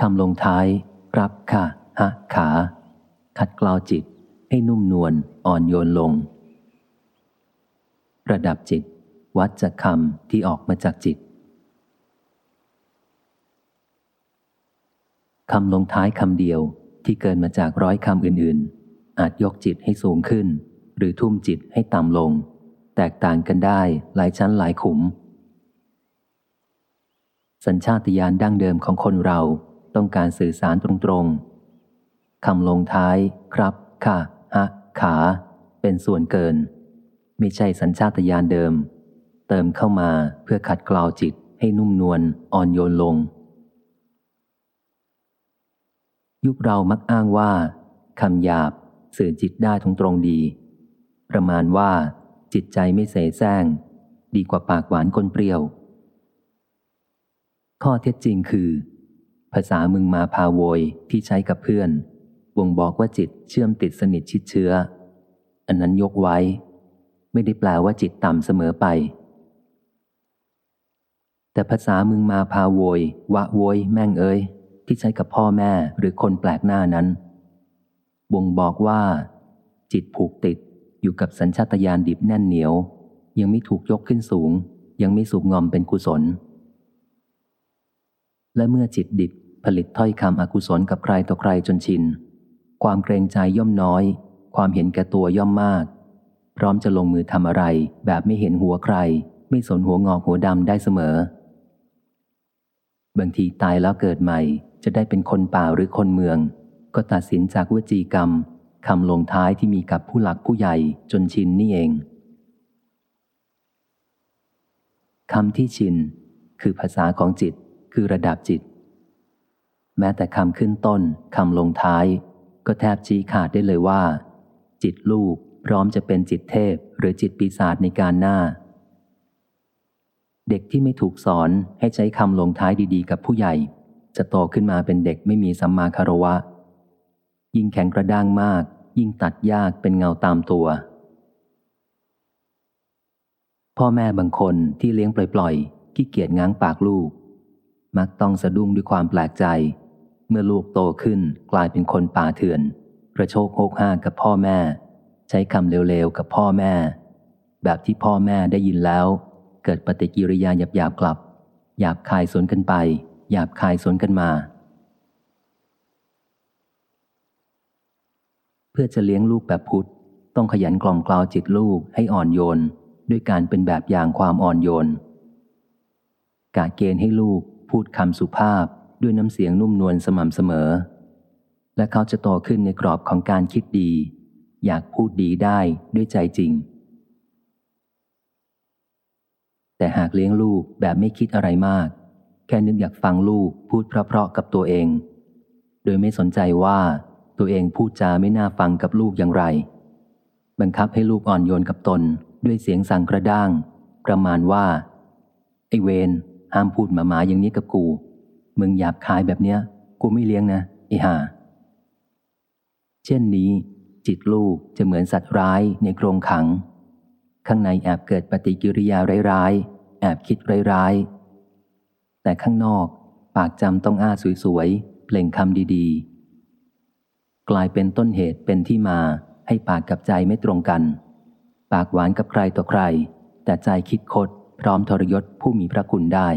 คำลงท้าย รับค่ะ ฮะ ขา ขัดกลาวจิต ให้นุ่มนวลอ่อนโยนลง ระดับจิต วัดจากคำที่ออกมาจากจิตคำลงท้ายคำเดียวที่เกินมาจากร้อยคำอื่นๆ อาจยกจิตให้สูงขึ้น หรือทุ่มจิตให้ต่ำลง แตกต่างกันได้หลายชั้นหลายขุม สัญชาตญาณดั้งเดิมของคนเรา ต้องการสื่อสารตรงๆคำลงท้าย ครับ ค่ะ ฮะ ขา เป็นส่วนเกิน ไม่ใช่สัญชาตญาณเดิม เติมเข้ามาเพื่อขัดเกลาจิตให้นุ่มนวลอ่อนโยนลง ยุคเรามักอ้างว่าคำหยาบสื่อจิตได้ตรงตรงดี ประมาณว่า จิตใจไม่เสแสร้ง ดีกว่าปากหวานก้นเปรี้ยว ข้อเท็จจริงคือ ภาษามึงมาพาโวยที่ใช้กับเพื่อนวงบอกว่าจิตเชื่อมติดสนิทชิดเชื้อ อันนั้นยกไว้ ไม่ได้แปลว่าจิตต่ำเสมอไป แต่ภาษามึงมาพาโวยวะโวยแม่งเอ้ยที่ใช้กับพ่อแม่หรือคนแปลกหน้านั้น บ่งบอกว่า จิตผูกติดอยู่กับสัญชาตญาณดิบแน่นเหนียว ยังไม่ถูกยกขึ้นสูง ยังไม่สูบงอมเป็นกุศล และเมื่อจิตดิบ ผลิตถ้อยคำอกุศลกับใครต่อใครจนชิน ความเกรงใจย่อมน้อย ความเห็นแก่ตัวย่อมมาก พร้อมจะลงมือทำอะไร แบบไม่เห็นหัวใคร ไม่สนหัวงอกหัวดำได้เสมอ บางทีตายแล้วเกิดใหม่ จะได้เป็นคนป่าหรือคนเมือง ก็ตัดสินจากวจีกรรมคำลงท้ายที่มีกับผู้หลักผู้ใหญ่จนชินนี่เองคำที่ชิน คือภาษาของจิต คือระดับจิต แม้แต่คำขึ้นต้นคำลงท้าย ก็แทบชี้ขาดได้เลยว่า จิตลูกพร้อมจะเป็นจิตเทพหรือจิตปีศาจในการหน้า เด็กที่ไม่ถูกสอนให้ใช้คำลงท้ายดีๆ กับผู้ใหญ่ จะโตขึ้นมาเป็นเด็กไม่มีสัมมาคารวะ ยิ่งแข็งกระด้างมาก ยิ่งตัดยากเป็นเงาตามตัว พ่อแม่บางคนที่เลี้ยงปล่อยๆขี้เกียจง้างปากลูก มักต้องสะดุ้งด้วยความแปลกใจ เมื่อลูกโตขึ้นกลายเป็นคนป่าเถื่อน กระโชกโฮกห้ากับพ่อแม่ ใช้คำเร็วๆกับพ่อแม่ แบบที่พ่อแม่ได้ยินแล้ว เกิดปฏิกิริยาหยาบๆกลับ หยาบคายสนกันไป หยาบคายสนกันมา เพื่อจะเลี้ยงลูกแบบพุทธต้องขยันกล่อมกล่าวจิตลูกให้อ่อนโยน ด้วยการเป็นแบบอย่างความอ่อนโยนกาเกณฑ์ให้ลูกพูดคำสุภาพ ด้วยน้ำเสียงนุ่มนวลสม่ำเสมอ และเขาจะโตขึ้นในกรอบของการคิดดี อยากพูดดีได้ด้วยใจจริง แต่หากเลี้ยงลูกแบบไม่คิดอะไรมาก แค่นึกอยากฟังลูกพูดเพราะๆกับตัวเอง โดยไม่สนใจว่าตัวเองพูดจาไม่น่าฟังกับลูกอย่างไร บังคับให้ลูกอ่อนโยนกับตนด้วยเสียงสั่งกระด้าง ประมาณว่า ไอเวนห้ามพูดหมาหมาอย่างนี้กับกู มึงหยาบคายแบบเนี้ย กูไม่เลี้ยงนะไอห่า เช่นนี้ จิตลูกจะเหมือนสัตว์ร้ายในกรงขัง ข้างในแอบเกิดปฏิกิริยาร้ายๆ แอบคิดร้ายๆ แต่ข้างนอกปากจำต้องอ้าสวยๆ เปล่งคำดีๆ กลายเป็นต้นเหตุเป็นที่มาให้ปากกับใจไม่ตรงกัน ปากหวานกับใครต่อใคร แต่ใจคิดคดพร้อมทรยศผู้มีพระคุณได้